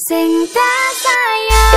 Sing tak sayang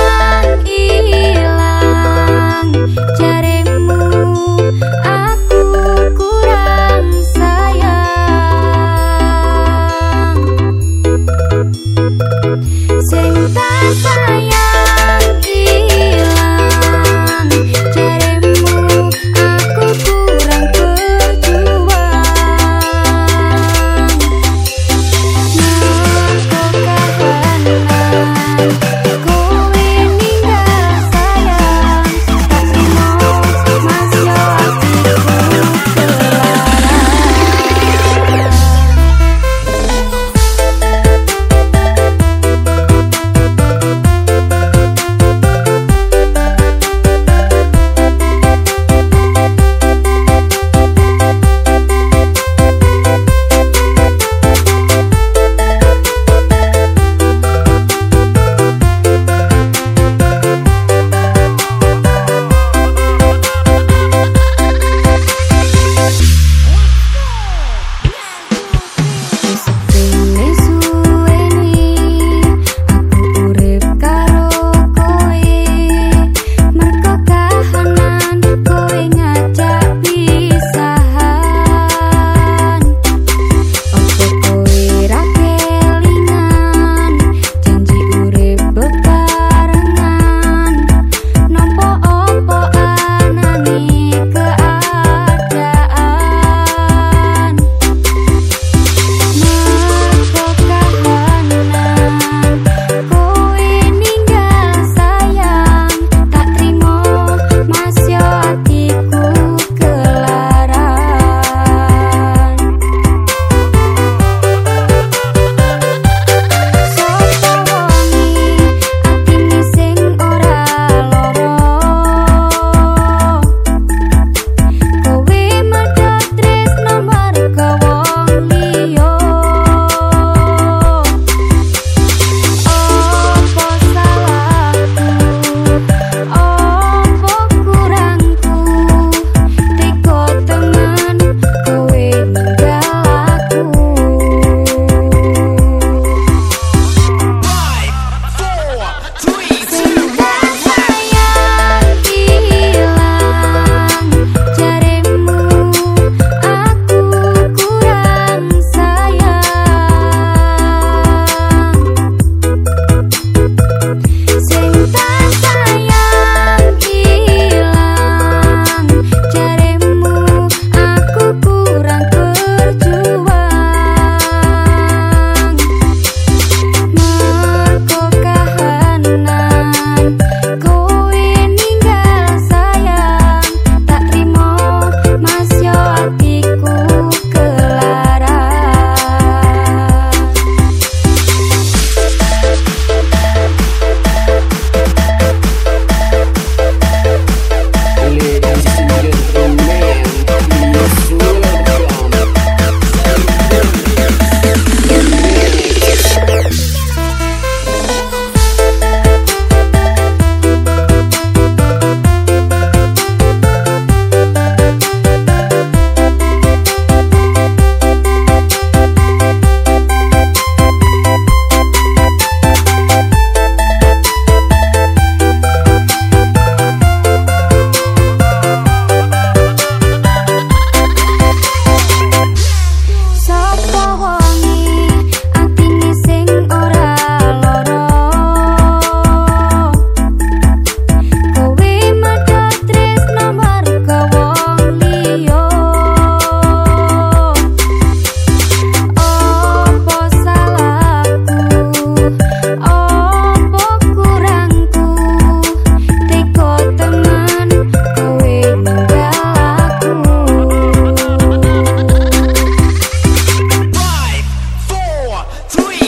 through.